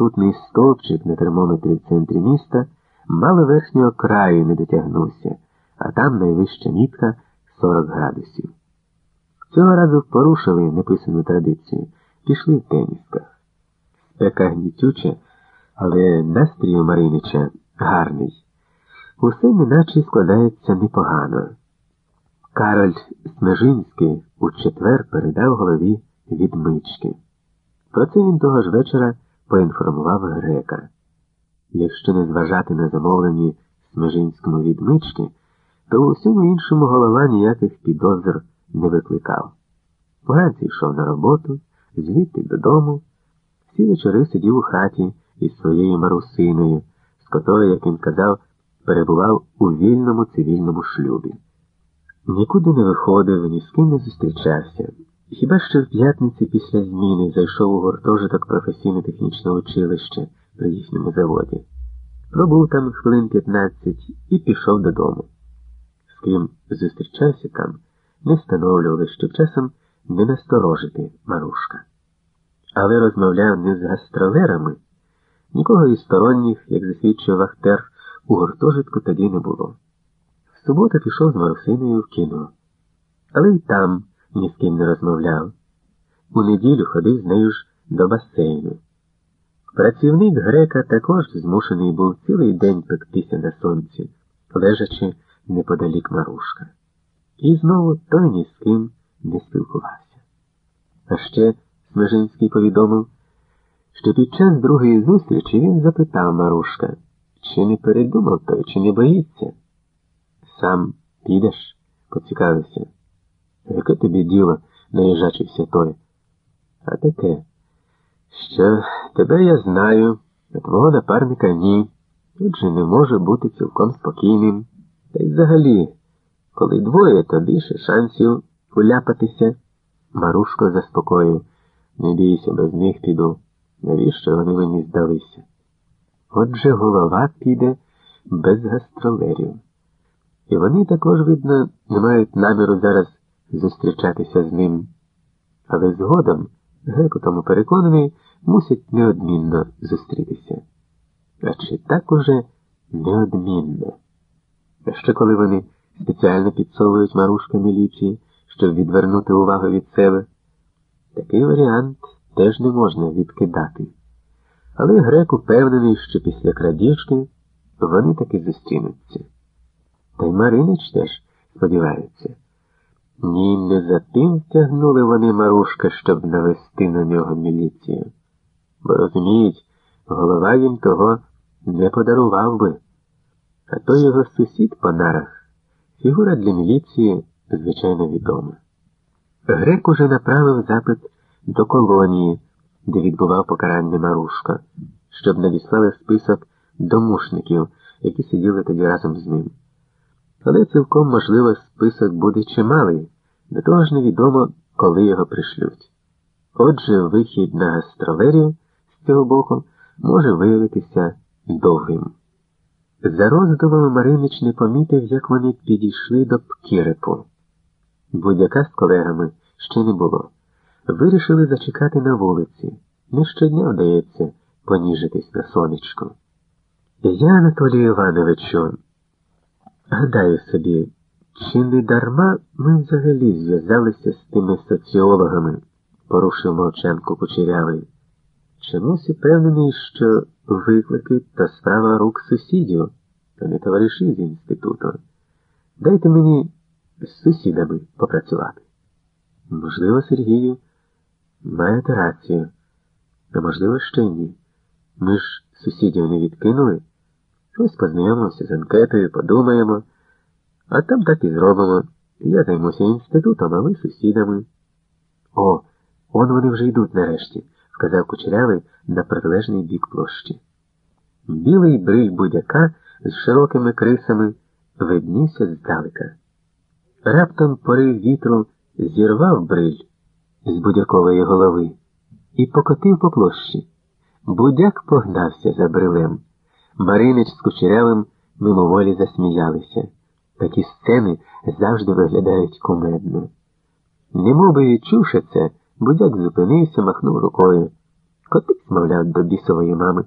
ртутний стовпчик на термометрі в центрі міста мало верхнього краю не дотягнувся, а там найвища мітка 40 градусів. Цього разу порушили неписану традицію, пішли в тенісках. Спека гнітюча, але настрій у Маринича гарний. Усе неначе складається непогано. Кароль Смежинський у четвер передав голові відмички. Про це він того ж вечора поінформував грека. Якщо не зважати на замовлені Смежинському відмички, то у всьому іншому голова ніяких підозр не викликав. Поганці йшов на роботу, звідти додому, всі вечори сидів у хаті із своєю марусиною, з котрою, як він казав, перебував у вільному цивільному шлюбі. Нікуди не виходив, ні з ким не зустрічався. Хіба що в п'ятниці після зміни зайшов у гуртожиток професійно-технічного училища при їхньому заводі. Пробув там хвилин 15 і пішов додому. З ким зустрічався там, не встановлювали, щоб часом не насторожити Марушка. Але розмовляв не з гастролерами, нікого із сторонніх, як засвідчив Вахтер, у гуртожитку тоді не було. В суботу пішов з Марусиною в кіно, але й там ні з ким не розмовляв. У неділю ходив з нею ж до басейну. Працівник грека також змушений був цілий день пектися на сонці, лежачи неподалік Марушка. І знову той ні з ким не спілкувався. А ще Смежинський повідомив, що під час другої зустрічі він запитав Марушка, чи не передумав той, чи не боїться. Сам підеш? поцікавився. Яке тобі діло, наїжачився той? А таке, що тебе я знаю, а твого напарника ні. Отже не може бути цілком спокійним. Та й взагалі, коли двоє, то більше шансів уляпатися. Марушко заспокоїв. Не бійся, без них піду. Навіщо вони мені здалися? Отже, голова піде без гастролерів. І вони також, видно, не мають наміру зараз зустрічатися з ним. Але згодом, греко тому переконаний, мусять неодмінно зустрітися. А чи так уже неодмінно? А ще коли вони спеціально підсовують Марушка міліції, щоб відвернути увагу від себе, такий варіант теж не можна відкидати. Але грек упевнений, що після крадіжки вони таки зустрінуться. Та й Маринич теж сподівається. Ні, не за тим тягнули вони Марушка, щоб навести на нього міліцію. Бо розуміють, голова їм того не подарував би. А то його сусід по нарах, фігура для міліції, звичайно, відома. Грек уже направив запит до колонії, де відбував покарання Марушка, щоб надіслали список домушників, які сиділи тоді разом з ним. Але цілком можливо список буде чималий, до того ж невідомо, коли його пришлють. Отже, вихід на гастролерію з цього боку може виявитися довгим. За роздумами Маринич не помітив, як вони підійшли до Пкірепу. Будь-яка з колегами ще не було. Вирішили зачекати на вулиці. Не щодня вдається поніжитись на сонечку. Я, Анатолію Івановичу, гадаю собі, чи не дарма ми взагалі зв'язалися з тими соціологами, порушив мовчанку кучерявий. Чомусь упевнений, що виклики та справа рук сусідів, а не товариші з інституту. Дайте мені з сусідами попрацювати. Можливо, Сергію, маєте рацію, а можливо, ще ні. Ми ж сусідів не відкинули. Ось познайомимося з анкетою, подумаємо, а там так і зробимо. Я займуся інститутом, а ви сусідами. О, он вони вже йдуть нарешті, вказав кучерявий на протилежний бік площі. Білий бриль будяка з широкими крисами виднівся здалека. Раптом порив вітру зірвав бриль з будякової голови і покотив по площі. Будяк погнався за брилем. Маринич з кучерявим мимоволі засміялися. Такі сцени завжди виглядають кумедно. Немов би відчувши це, будяк зупинився, махнув рукою. Котик, мовляв, до бісової мами.